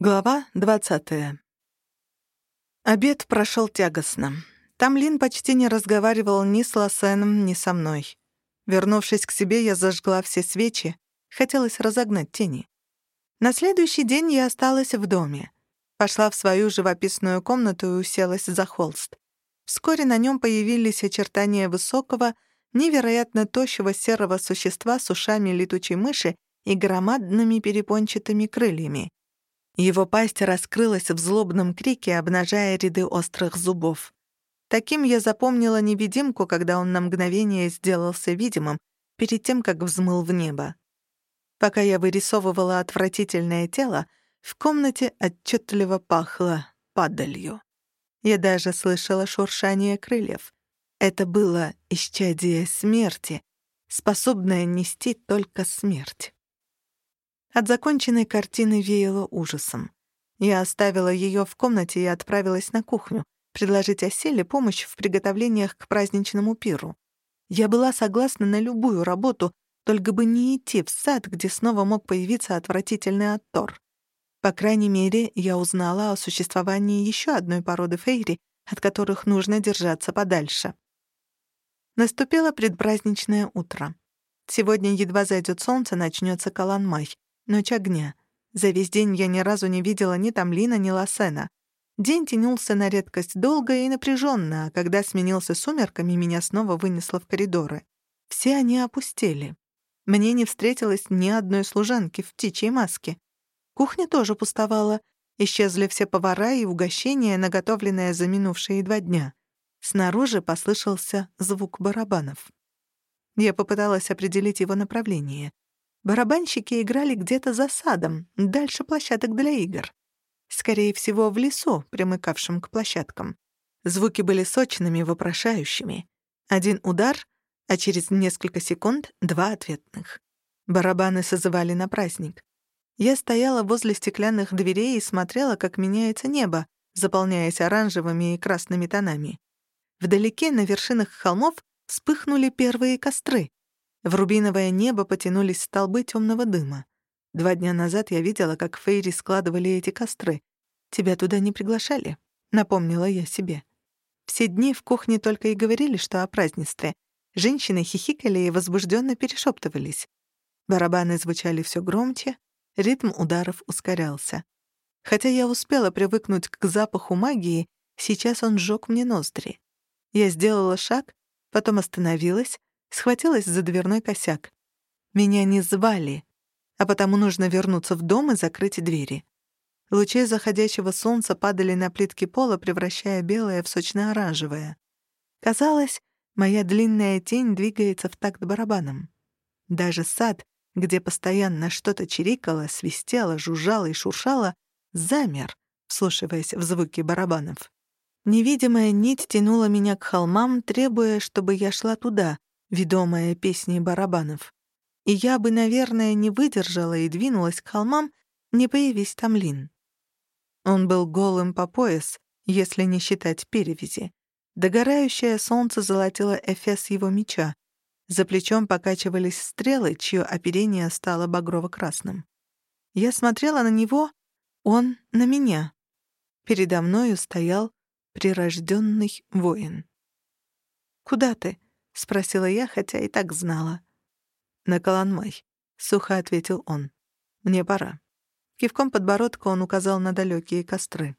Глава 20. Обед прошел тягостно. Тамлин почти не разговаривал ни с Лосеном, ни со мной. Вернувшись к себе, я зажгла все свечи. Хотелось разогнать тени. На следующий день я осталась в доме. Пошла в свою живописную комнату и уселась за холст. Вскоре на нем появились очертания высокого, невероятно тощего серого существа с ушами летучей мыши и громадными перепончатыми крыльями. Его пасть раскрылась в злобном крике, обнажая ряды острых зубов. Таким я запомнила невидимку, когда он на мгновение сделался видимым, перед тем, как взмыл в небо. Пока я вырисовывала отвратительное тело, в комнате отчетливо пахло падалью. Я даже слышала шуршание крыльев. Это было исчадие смерти, способное нести только смерть. От законченной картины веяло ужасом. Я оставила ее в комнате и отправилась на кухню, предложить Оселе помощь в приготовлениях к праздничному пиру. Я была согласна на любую работу, только бы не идти в сад, где снова мог появиться отвратительный оттор. По крайней мере, я узнала о существовании еще одной породы фейри, от которых нужно держаться подальше. Наступило предпраздничное утро. Сегодня едва зайдет солнце, начнется Каланмай. Ночь огня. За весь день я ни разу не видела ни Тамлина, ни Лосена. День тянулся на редкость долго и напряженно, а когда сменился сумерками, меня снова вынесло в коридоры. Все они опустели. Мне не встретилось ни одной служанки в птичьей маске. Кухня тоже пустовала. Исчезли все повара и угощения, наготовленные за минувшие два дня. Снаружи послышался звук барабанов. Я попыталась определить его направление. Барабанщики играли где-то за садом, дальше площадок для игр. Скорее всего, в лесу, примыкавшем к площадкам. Звуки были сочными, вопрошающими. Один удар, а через несколько секунд — два ответных. Барабаны созывали на праздник. Я стояла возле стеклянных дверей и смотрела, как меняется небо, заполняясь оранжевыми и красными тонами. Вдалеке, на вершинах холмов, вспыхнули первые костры. В рубиновое небо потянулись столбы темного дыма. Два дня назад я видела, как Фейри складывали эти костры. Тебя туда не приглашали, напомнила я себе. Все дни в кухне только и говорили, что о празднестве. Женщины хихикали и возбужденно перешептывались. Барабаны звучали все громче, ритм ударов ускорялся. Хотя я успела привыкнуть к запаху магии, сейчас он сжёг мне ноздри. Я сделала шаг, потом остановилась, схватилась за дверной косяк. Меня не звали, а потому нужно вернуться в дом и закрыть двери. Лучи заходящего солнца падали на плитки пола, превращая белое в сочно-оранжевое. Казалось, моя длинная тень двигается в такт барабаном. Даже сад, где постоянно что-то чирикало, свистело, жужжало и шуршало, замер, вслушиваясь в звуки барабанов. Невидимая нить тянула меня к холмам, требуя, чтобы я шла туда, ведомая песней барабанов. И я бы, наверное, не выдержала и двинулась к холмам, не появись там Лин. Он был голым по пояс, если не считать перевязи. Догорающее солнце золотило эфес его меча. За плечом покачивались стрелы, чье оперение стало багрово-красным. Я смотрела на него, он — на меня. Передо мною стоял прирожденный воин. «Куда ты?» — спросила я, хотя и так знала. «На Каланмай», — сухо ответил он. «Мне пора». Кивком подбородка он указал на далекие костры.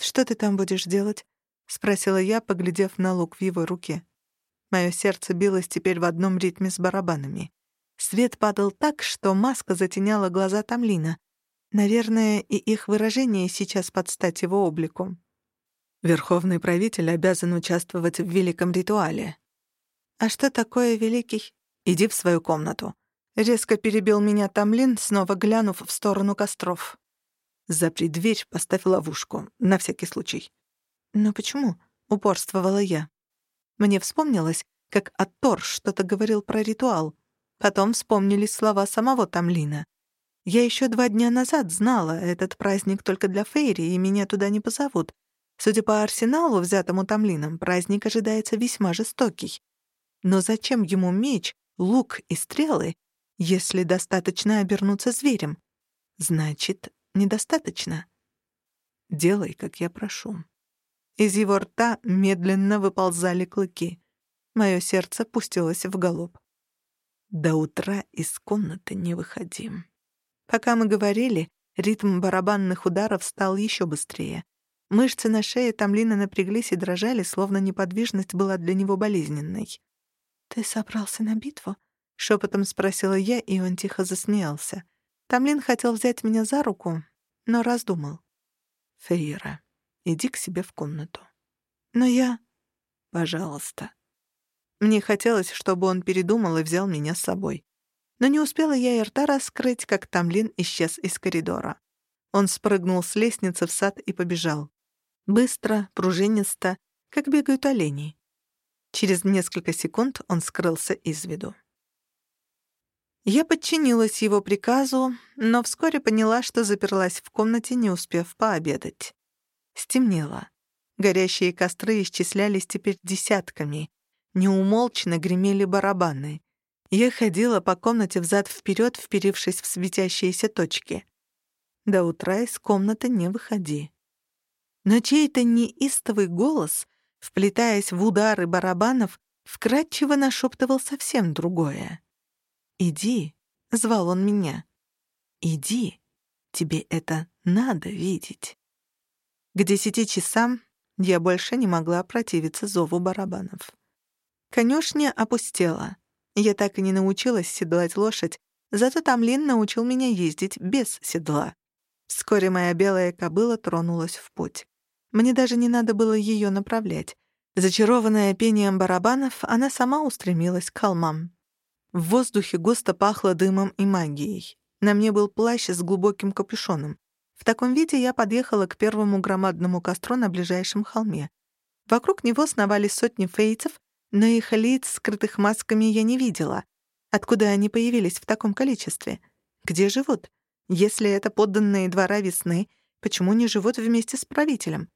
«Что ты там будешь делать?» — спросила я, поглядев на лук в его руке. Моё сердце билось теперь в одном ритме с барабанами. Свет падал так, что маска затеняла глаза Тамлина. Наверное, и их выражение сейчас под стать его облику. Верховный правитель обязан участвовать в великом ритуале, «А что такое великий?» «Иди в свою комнату». Резко перебил меня Тамлин, снова глянув в сторону костров. «Запри дверь, поставь ловушку, на всякий случай». «Но почему?» — упорствовала я. Мне вспомнилось, как Аттор что-то говорил про ритуал. Потом вспомнились слова самого Тамлина. Я еще два дня назад знала, этот праздник только для Фейри, и меня туда не позовут. Судя по арсеналу, взятому Тамлином, праздник ожидается весьма жестокий. Но зачем ему меч, лук и стрелы, если достаточно обернуться зверем? Значит, недостаточно. Делай, как я прошу. Из его рта медленно выползали клыки. Мое сердце пустилось в галоп. До утра из комнаты не выходим. Пока мы говорили, ритм барабанных ударов стал еще быстрее. Мышцы на шее Тамлина напряглись и дрожали, словно неподвижность была для него болезненной. «Ты собрался на битву?» — шепотом спросила я, и он тихо засмеялся. Тамлин хотел взять меня за руку, но раздумал. «Фейра, иди к себе в комнату». «Но я...» «Пожалуйста». Мне хотелось, чтобы он передумал и взял меня с собой. Но не успела я и рта раскрыть, как Тамлин исчез из коридора. Он спрыгнул с лестницы в сад и побежал. Быстро, пружинисто, как бегают олени. Через несколько секунд он скрылся из виду. Я подчинилась его приказу, но вскоре поняла, что заперлась в комнате, не успев пообедать. Стемнело. Горящие костры исчислялись теперь десятками. Неумолчно гремели барабаны. Я ходила по комнате взад-вперед, вперившись в светящиеся точки. До утра из комнаты не выходи. Но чей-то неистовый голос, вплетаясь в удары барабанов, вкратчиво нашептывал совсем другое. «Иди», — звал он меня, — «иди, тебе это надо видеть». К десяти часам я больше не могла противиться зову барабанов. Конюшня опустела. Я так и не научилась седлать лошадь, зато Тамлин научил меня ездить без седла. Вскоре моя белая кобыла тронулась в путь. Мне даже не надо было ее направлять. Зачарованная пением барабанов, она сама устремилась к холмам. В воздухе густо пахло дымом и магией. На мне был плащ с глубоким капюшоном. В таком виде я подъехала к первому громадному костру на ближайшем холме. Вокруг него сновали сотни фейцев, но их лиц, скрытых масками, я не видела. Откуда они появились в таком количестве? Где живут? Если это подданные двора весны, почему не живут вместе с правителем?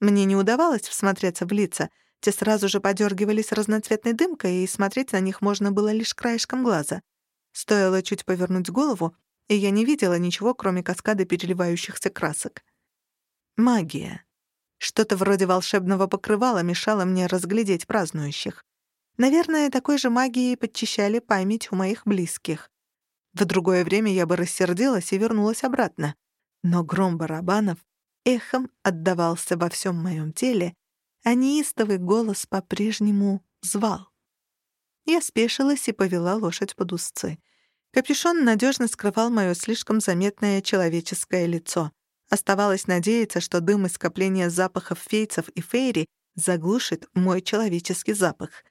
Мне не удавалось всмотреться в лица. Те сразу же подергивались разноцветной дымкой, и смотреть на них можно было лишь краешком глаза. Стоило чуть повернуть голову, и я не видела ничего, кроме каскада переливающихся красок. Магия. Что-то вроде волшебного покрывала мешало мне разглядеть празднующих. Наверное, такой же магией подчищали память у моих близких. В другое время я бы рассердилась и вернулась обратно. Но гром барабанов эхом отдавался во всем моем теле, а неистовый голос по-прежнему звал. Я спешилась и повела лошадь под узцы. Капюшон надежно скрывал мое слишком заметное человеческое лицо — Оставалось надеяться, что дым и скопление запахов фейцев и фейри заглушит мой человеческий запах.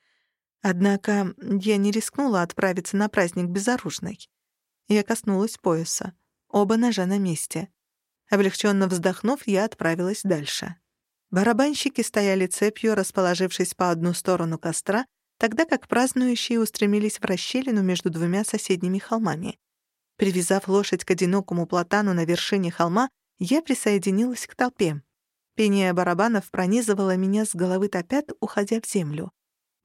Однако я не рискнула отправиться на праздник безоружной. Я коснулась пояса. Оба ножа на месте. Облегченно вздохнув, я отправилась дальше. Барабанщики стояли цепью, расположившись по одну сторону костра, тогда как празднующие устремились в расщелину между двумя соседними холмами. Привязав лошадь к одинокому платану на вершине холма, я присоединилась к толпе. Пение барабанов пронизывало меня с головы до пят, уходя в землю.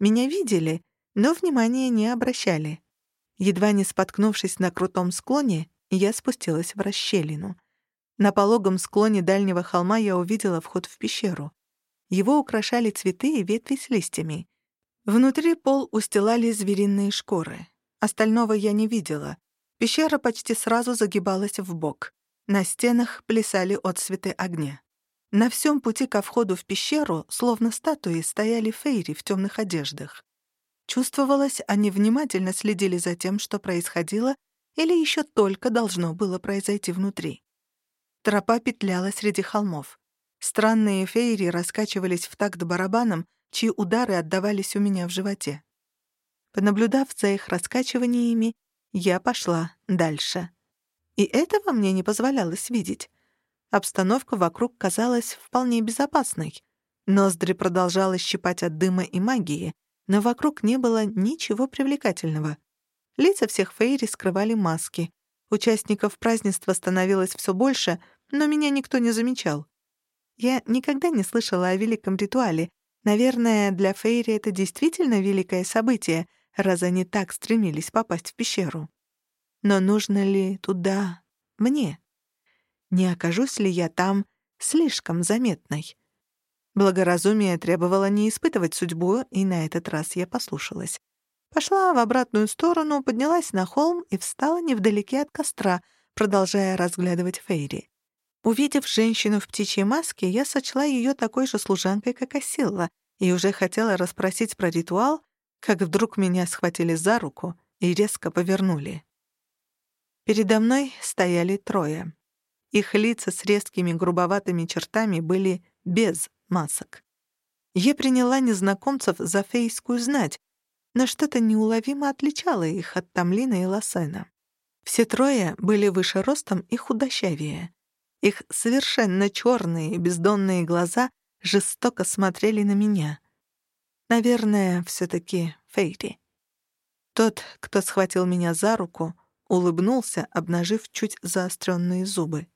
Меня видели, но внимания не обращали. Едва не споткнувшись на крутом склоне, я спустилась в расщелину. На пологом склоне дальнего холма я увидела вход в пещеру. Его украшали цветы и ветви с листьями. Внутри пол устилали звериные шкуры. Остального я не видела. Пещера почти сразу загибалась в бок. На стенах плясали отсветы огня. На всем пути ко входу в пещеру, словно статуи, стояли фейри в темных одеждах. Чувствовалось, они внимательно следили за тем, что происходило или еще только должно было произойти внутри. Тропа петляла среди холмов. Странные фейри раскачивались в такт барабаном, чьи удары отдавались у меня в животе. Понаблюдав за их раскачиваниями, я пошла дальше. И этого мне не позволялось видеть. Обстановка вокруг казалась вполне безопасной. Ноздри продолжала щипать от дыма и магии, но вокруг не было ничего привлекательного. Лица всех фейри скрывали маски. Участников празднества становилось все больше, но меня никто не замечал. Я никогда не слышала о великом ритуале. Наверное, для фейри это действительно великое событие, раз они так стремились попасть в пещеру. Но нужно ли туда мне? Не окажусь ли я там слишком заметной? Благоразумие требовало не испытывать судьбу, и на этот раз я послушалась. Пошла в обратную сторону, поднялась на холм и встала невдалеке от костра, продолжая разглядывать Фейри. Увидев женщину в птичьей маске, я сочла ее такой же служанкой, как Асилла, и уже хотела расспросить про ритуал, как вдруг меня схватили за руку и резко повернули. Передо мной стояли трое. Их лица с резкими грубоватыми чертами были без масок. Я приняла незнакомцев за фейскую знать, но что-то неуловимо отличало их от Тамлина и Лосена. Все трое были выше ростом и худощавее. Их совершенно черные бездонные глаза жестоко смотрели на меня. Наверное, все таки Фейри. Тот, кто схватил меня за руку, улыбнулся, обнажив чуть заостренные зубы.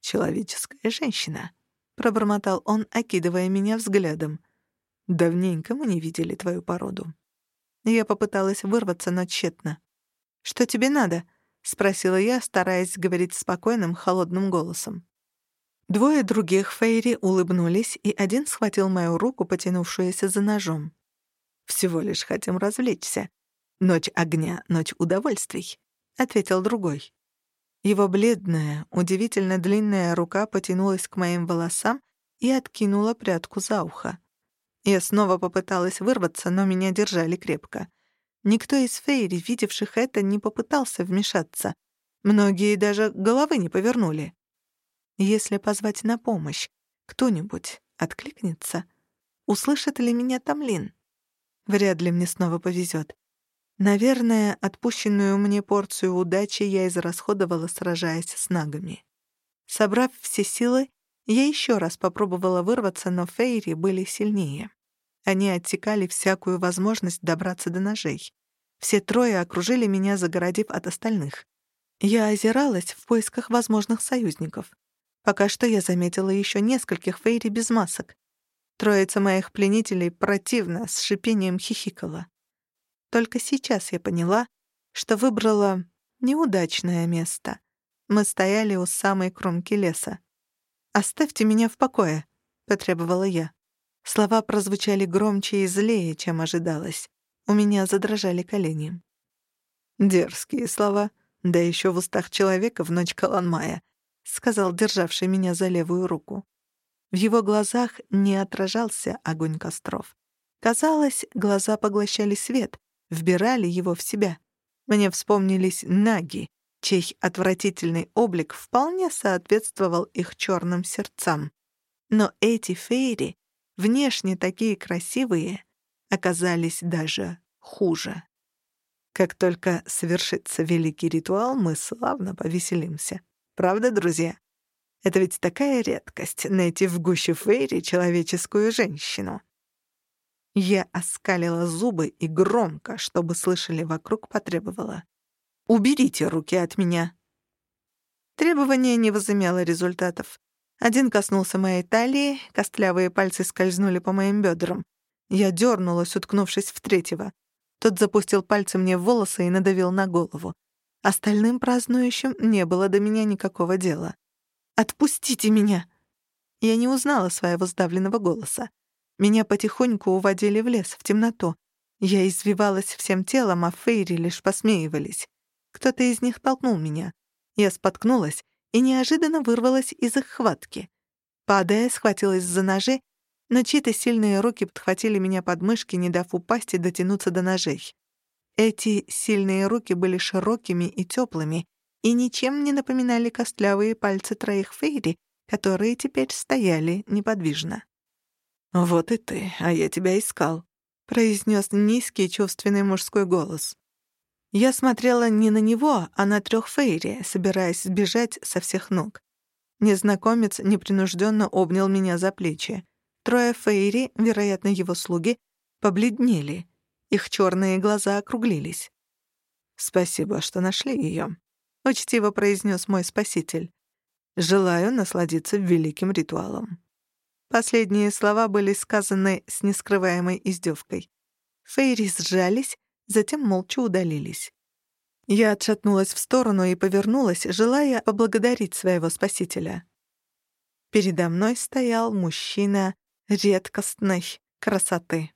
«Человеческая женщина», — пробормотал он, окидывая меня взглядом. «Давненько мы не видели твою породу». Я попыталась вырваться, но тщетно. «Что тебе надо?» — спросила я, стараясь говорить спокойным, холодным голосом. Двое других Фейри улыбнулись, и один схватил мою руку, потянувшуюся за ножом. «Всего лишь хотим развлечься. Ночь огня, ночь удовольствий», — ответил другой. Его бледная, удивительно длинная рука потянулась к моим волосам и откинула прядку за ухо. Я снова попыталась вырваться, но меня держали крепко. Никто из фейри, видевших это, не попытался вмешаться. Многие даже головы не повернули. Если позвать на помощь, кто-нибудь откликнется? Услышит ли меня Тамлин? Вряд ли мне снова повезет. Наверное, отпущенную мне порцию удачи я израсходовала, сражаясь с нагами. Собрав все силы, я еще раз попробовала вырваться, но фейри были сильнее. Они оттекали всякую возможность добраться до ножей. Все трое окружили меня, загородив от остальных. Я озиралась в поисках возможных союзников. Пока что я заметила еще нескольких фейри без масок. Троица моих пленителей противно, с шипением хихикала. Только сейчас я поняла, что выбрала неудачное место. Мы стояли у самой кромки леса. «Оставьте меня в покое», — потребовала я. Слова прозвучали громче и злее, чем ожидалось. У меня задрожали колени. «Дерзкие слова, да еще в устах человека в ночь Каланмая», — сказал державший меня за левую руку. В его глазах не отражался огонь костров. Казалось, глаза поглощали свет, вбирали его в себя. Мне вспомнились наги, чей отвратительный облик вполне соответствовал их черным сердцам. Но эти фейри, внешне такие красивые, оказались даже хуже. Как только совершится великий ритуал, мы славно повеселимся. Правда, друзья? Это ведь такая редкость — найти в гуще фейри человеческую женщину. Я оскалила зубы и громко, чтобы слышали вокруг, потребовала. «Уберите руки от меня!» Требование не возымело результатов. Один коснулся моей талии, костлявые пальцы скользнули по моим бедрам. Я дернулась, уткнувшись в третьего. Тот запустил пальцы мне в волосы и надавил на голову. Остальным празднующим не было до меня никакого дела. «Отпустите меня!» Я не узнала своего сдавленного голоса. Меня потихоньку уводили в лес, в темноту. Я извивалась всем телом, а Фейри лишь посмеивались. Кто-то из них толкнул меня. Я споткнулась и неожиданно вырвалась из их хватки. Падая, схватилась за ножи, но чьи-то сильные руки подхватили меня под мышки, не дав упасть и дотянуться до ножей. Эти сильные руки были широкими и теплыми и ничем не напоминали костлявые пальцы троих фейри, которые теперь стояли неподвижно. «Вот и ты, а я тебя искал», — произнес низкий чувственный мужской голос. Я смотрела не на него, а на трех Фейри, собираясь сбежать со всех ног. Незнакомец непринужденно обнял меня за плечи. Трое Фейри, вероятно, его слуги, побледнели. Их черные глаза округлились. «Спасибо, что нашли ее», — учтиво произнес мой спаситель. «Желаю насладиться великим ритуалом». Последние слова были сказаны с нескрываемой издевкой. Фейри сжались, затем молча удалились. Я отшатнулась в сторону и повернулась, желая поблагодарить своего спасителя. Передо мной стоял мужчина редкостной красоты.